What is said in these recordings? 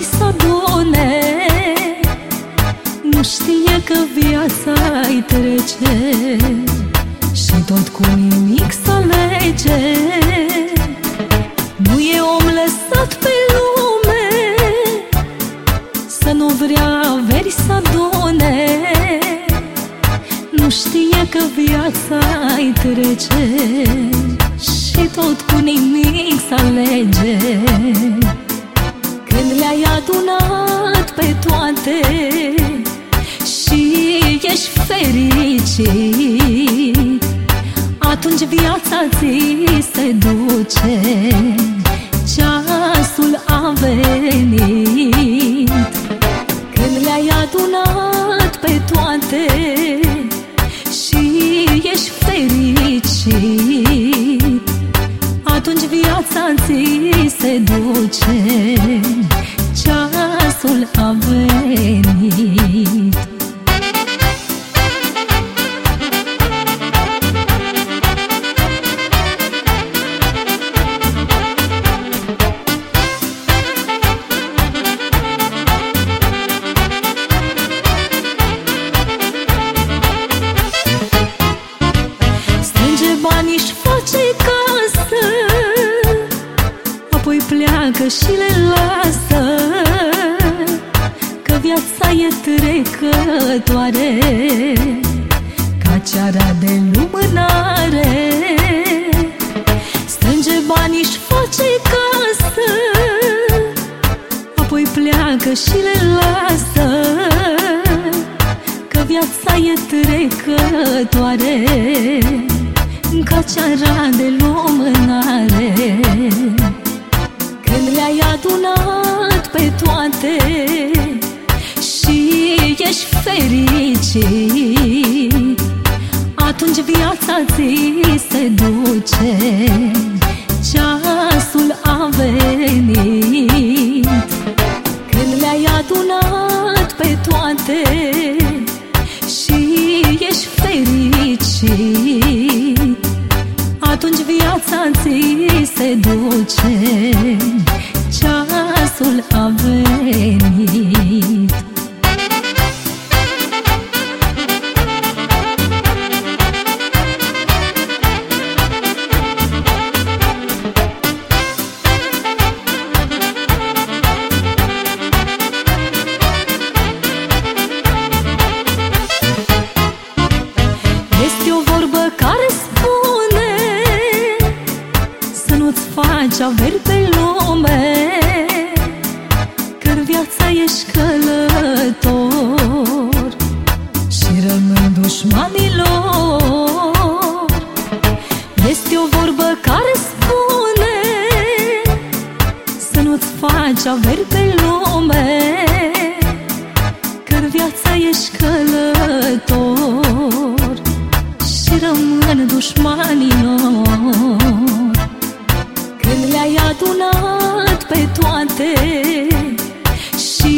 vrei să done Nu știe că viața îi trece Și tot cu nimic să lege Nu e om lăsat pe lume Să nu vrea veri să done Nu știe că viața îi trece Și tot cu nimic să alege. Când le-ai adunat pe toate ești fericit Atunci viața ți se duce Ceasul a venit. Când le-ai adunat pe toate Și ești fericit Atunci viața ți se duce pleacă și le lasă Că viața e trecătoare Ca ceara de lumânare. Strânge bani și face casă Apoi pleacă și le lasă Că viața e trecătoare Ca ceara de lumânare când le-ai adunat pe toate Și ești fericit. Atunci viața ți se duce Ceasul a venit. Când le-ai adunat pe toate Și ești fericit Atunci viața ți se duce Ceasul a venit pe lume. Când viața ești călător Și rămân dușmanilor Este o vorbă care spune Să nu-ți faci averi pe lume. Când viața ești călător Și rămân dușmanilor Când le-ai adunat pe toate Și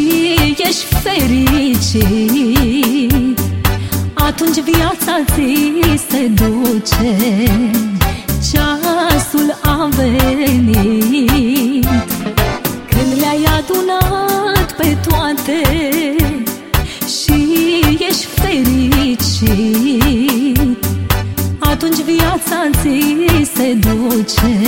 ești fericit. Atunci viața ți se duce Ceasul a venit. Când le-ai adunat pe toate Și ești fericit Atunci viața ți se duce